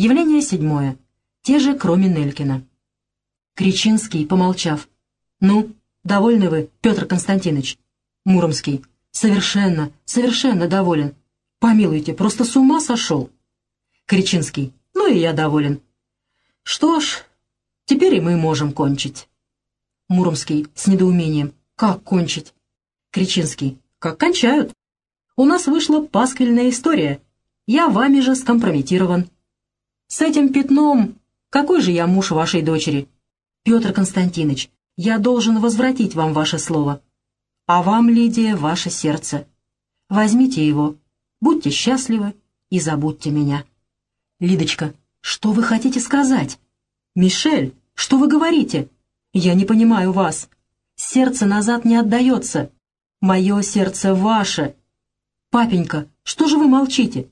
Явление седьмое. Те же, кроме Нелькина. Кричинский, помолчав. «Ну, довольны вы, Петр Константинович?» Муромский. «Совершенно, совершенно доволен. Помилуйте, просто с ума сошел». Кричинский. «Ну и я доволен». «Что ж, теперь и мы можем кончить». Муромский с недоумением. «Как кончить?» Кричинский. «Как кончают?» «У нас вышла пасквильная история. Я вами же скомпрометирован». «С этим пятном какой же я муж вашей дочери?» «Петр Константинович, я должен возвратить вам ваше слово. А вам, Лидия, ваше сердце. Возьмите его, будьте счастливы и забудьте меня». «Лидочка, что вы хотите сказать?» «Мишель, что вы говорите?» «Я не понимаю вас. Сердце назад не отдается. Мое сердце ваше. Папенька, что же вы молчите?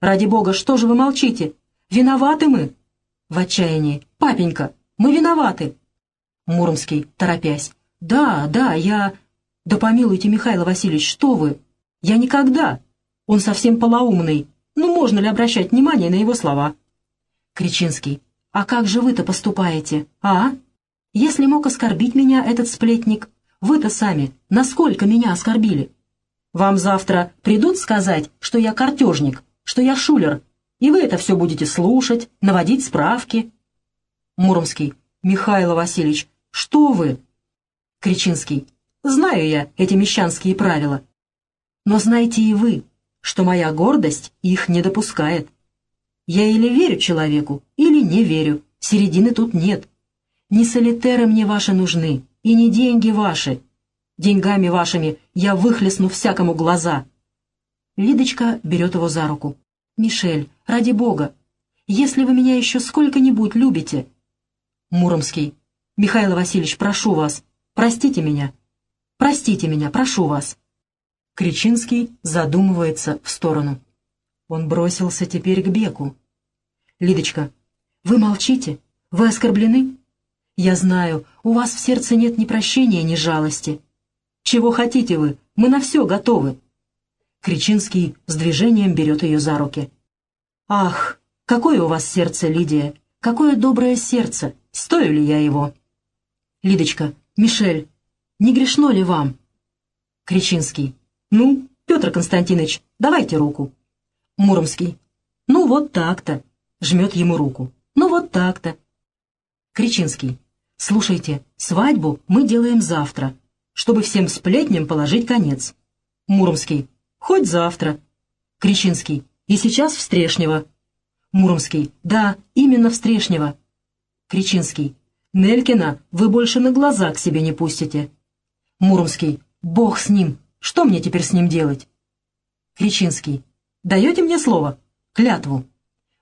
Ради бога, что же вы молчите? Виноваты мы!» В отчаянии. «Папенька, мы виноваты!» Муромский, торопясь. «Да, да, я...» «Да помилуйте, Михаил Васильевич, что вы? Я никогда. Он совсем полоумный. Ну, можно ли обращать внимание на его слова?» Кричинский. «А как же вы-то поступаете, а? Если мог оскорбить меня этот сплетник, вы-то сами насколько меня оскорбили? Вам завтра придут сказать, что я картежник, что я шулер, и вы это все будете слушать, наводить справки?» Муромский. «Михаил Васильевич, что вы?» Кричинский. «Знаю я эти мещанские правила. Но знаете и вы, что моя гордость их не допускает. Я или верю человеку, или не верю, середины тут нет. Не солитеры мне ваши нужны, и не деньги ваши. Деньгами вашими я выхлестну всякому глаза». Лидочка берет его за руку. «Мишель, ради бога, если вы меня еще сколько-нибудь любите...» Муромский. «Михаил Васильевич, прошу вас, простите меня. Простите меня, прошу вас». Кричинский задумывается в сторону. Он бросился теперь к Беку. «Лидочка, вы молчите? Вы оскорблены? Я знаю, у вас в сердце нет ни прощения, ни жалости. Чего хотите вы? Мы на все готовы». Кричинский с движением берет ее за руки. «Ах, какое у вас сердце, Лидия! Какое доброе сердце! Стою ли я его?» «Лидочка, Мишель, не грешно ли вам?» Кричинский. «Ну, Петр Константинович, давайте руку». Муромский. «Ну, вот так-то». Жмет ему руку. «Ну, вот так-то». Кричинский. «Слушайте, свадьбу мы делаем завтра, чтобы всем сплетням положить конец». Муромский. Хоть завтра. Кричинский. И сейчас в Стрешнево. Муромский. Да, именно в Стрешнево. Кричинский. Нелькина вы больше на глаза к себе не пустите. Муромский. Бог с ним. Что мне теперь с ним делать? Кричинский. Даете мне слово? Клятву.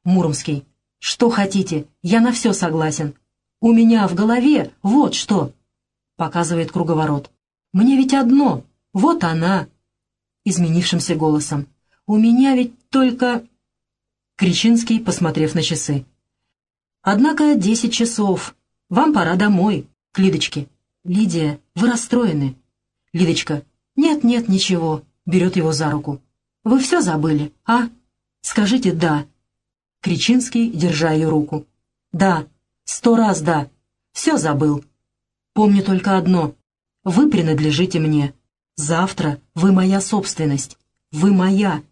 Муромский. Что хотите, я на все согласен. У меня в голове вот что. Показывает круговорот. Мне ведь одно. Вот она, изменившимся голосом. «У меня ведь только...» Кричинский, посмотрев на часы. «Однако десять часов. Вам пора домой, к Лидочке. Лидия, вы расстроены». Лидочка. «Нет-нет, ничего», берет его за руку. «Вы все забыли, а? Скажите «да». Кричинский, держа ее руку. «Да, сто раз да. Все забыл. Помню только одно. Вы принадлежите мне. Завтра вы моя собственность. Вы моя.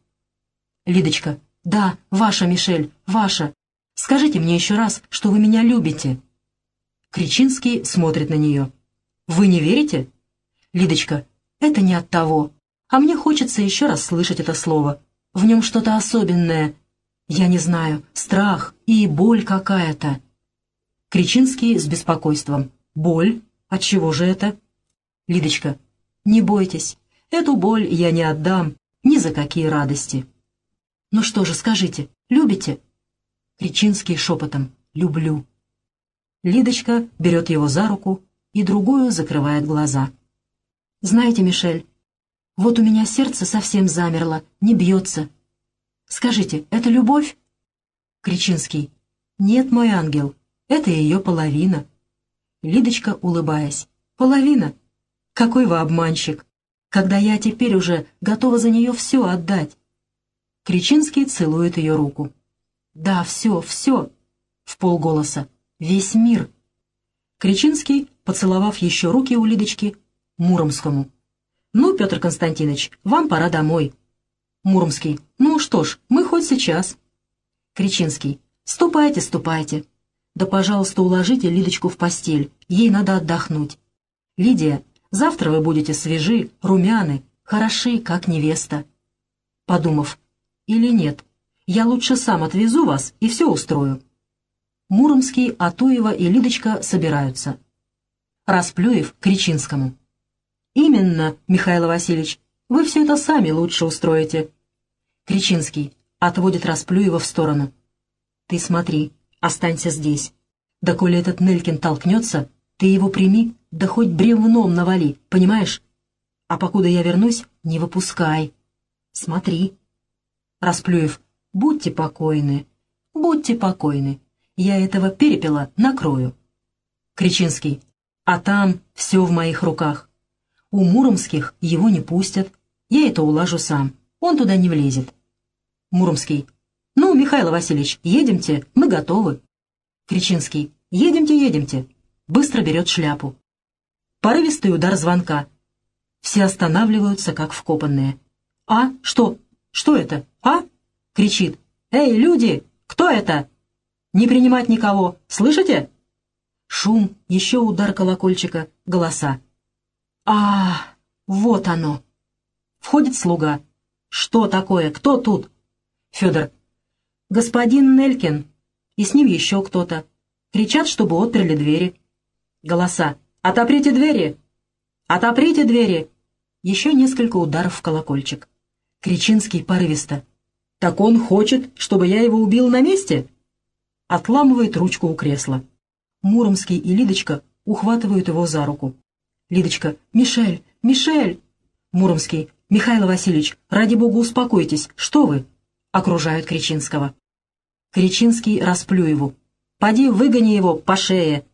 Лидочка. Да, ваша, Мишель, ваша. Скажите мне еще раз, что вы меня любите. Кричинский смотрит на нее. Вы не верите? Лидочка. Это не от того. А мне хочется еще раз слышать это слово. В нем что-то особенное. Я не знаю, страх и боль какая-то. Кричинский с беспокойством. Боль? От чего же это? Лидочка. Не бойтесь, эту боль я не отдам ни за какие радости. Ну что же, скажите, любите? Кричинский шепотом. Люблю. Лидочка берет его за руку и другую закрывает глаза. Знаете, Мишель, вот у меня сердце совсем замерло, не бьется. Скажите, это любовь? Кричинский. Нет, мой ангел, это ее половина. Лидочка, улыбаясь. Половина. Какой вы обманщик, когда я теперь уже готова за нее все отдать. Кричинский целует ее руку. Да, все, все. В полголоса. Весь мир. Кричинский, поцеловав еще руки у Лидочки, Муромскому. «Ну, Петр Константинович, вам пора домой». Муромский. «Ну что ж, мы хоть сейчас». Кричинский. «Ступайте, ступайте». «Да, пожалуйста, уложите Лидочку в постель, ей надо отдохнуть». «Лидия, завтра вы будете свежи, румяны, хороши, как невеста». Подумав, «Или нет, я лучше сам отвезу вас и все устрою». Муромский, Атуева и Лидочка собираются. Расплюев Кричинскому. «Именно, Михаил Васильевич, вы все это сами лучше устроите». Кричинский отводит Расплюева в сторону. «Ты смотри, останься здесь. Да коли этот Нелькин толкнется, ты его прими, да хоть бревном навали, понимаешь? А покуда я вернусь, не выпускай. Смотри». Расплюев, будьте покойны, будьте покойны. Я этого перепела накрою. Кричинский. А там все в моих руках. У Муромских его не пустят. Я это улажу сам. Он туда не влезет. Муромский. Ну, Михаил Васильевич, едемте, мы готовы. Кричинский. Едемте, едемте. Быстро берет шляпу. Порывистый удар звонка. Все останавливаются, как вкопанные. «А? Что? Что это? А?» — кричит. «Эй, люди! Кто это?» Не принимать никого, слышите?» Шум, еще удар колокольчика, голоса. а вот оно!» Входит слуга. «Что такое? Кто тут?» Федор. «Господин Нелькин». И с ним еще кто-то. Кричат, чтобы отперли двери. Голоса. «Отоприте двери! Отоприте двери!» Еще несколько ударов в колокольчик. Кричинский порывисто. «Так он хочет, чтобы я его убил на месте?» отламывает ручку у кресла. Муромский и Лидочка ухватывают его за руку. Лидочка, «Мишель! Мишель!» Муромский, «Михаил Васильевич, ради бога успокойтесь, что вы?» Окружают Кричинского. Кричинский Расплюеву. «Поди, выгони его по шее!»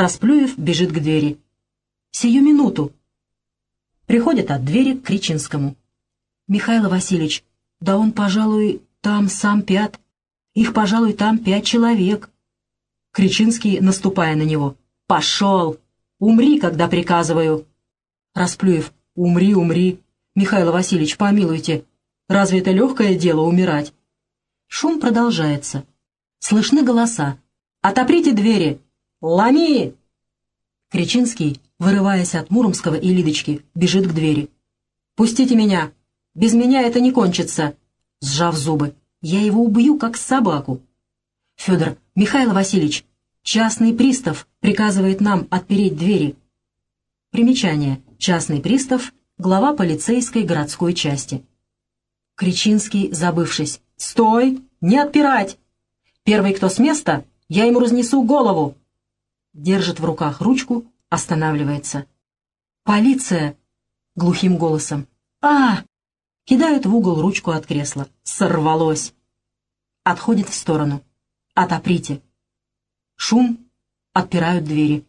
Расплюев бежит к двери. «Сию минуту!» Приходит от двери к Кричинскому. «Михаил Васильевич, да он, пожалуй, там сам пят. Их, пожалуй, там пять человек. Кричинский, наступая на него. «Пошел! Умри, когда приказываю!» Расплюев. «Умри, умри! Михаил Васильевич, помилуйте! Разве это легкое дело умирать?» Шум продолжается. Слышны голоса. «Отоприте двери! Ломи!» Кричинский, вырываясь от Муромского и Лидочки, бежит к двери. «Пустите меня! Без меня это не кончится!» Сжав зубы. Я его убью, как собаку. Федор, Михаил Васильевич, частный пристав приказывает нам отпереть двери. Примечание. Частный пристав, глава полицейской городской части. Кричинский, забывшись. «Стой! Не отпирать! Первый, кто с места, я ему разнесу голову!» Держит в руках ручку, останавливается. «Полиция!» — глухим голосом. «А!» Кидают в угол ручку от кресла. Сорвалось. Отходит в сторону. Отоприте. Шум. Отпирают двери.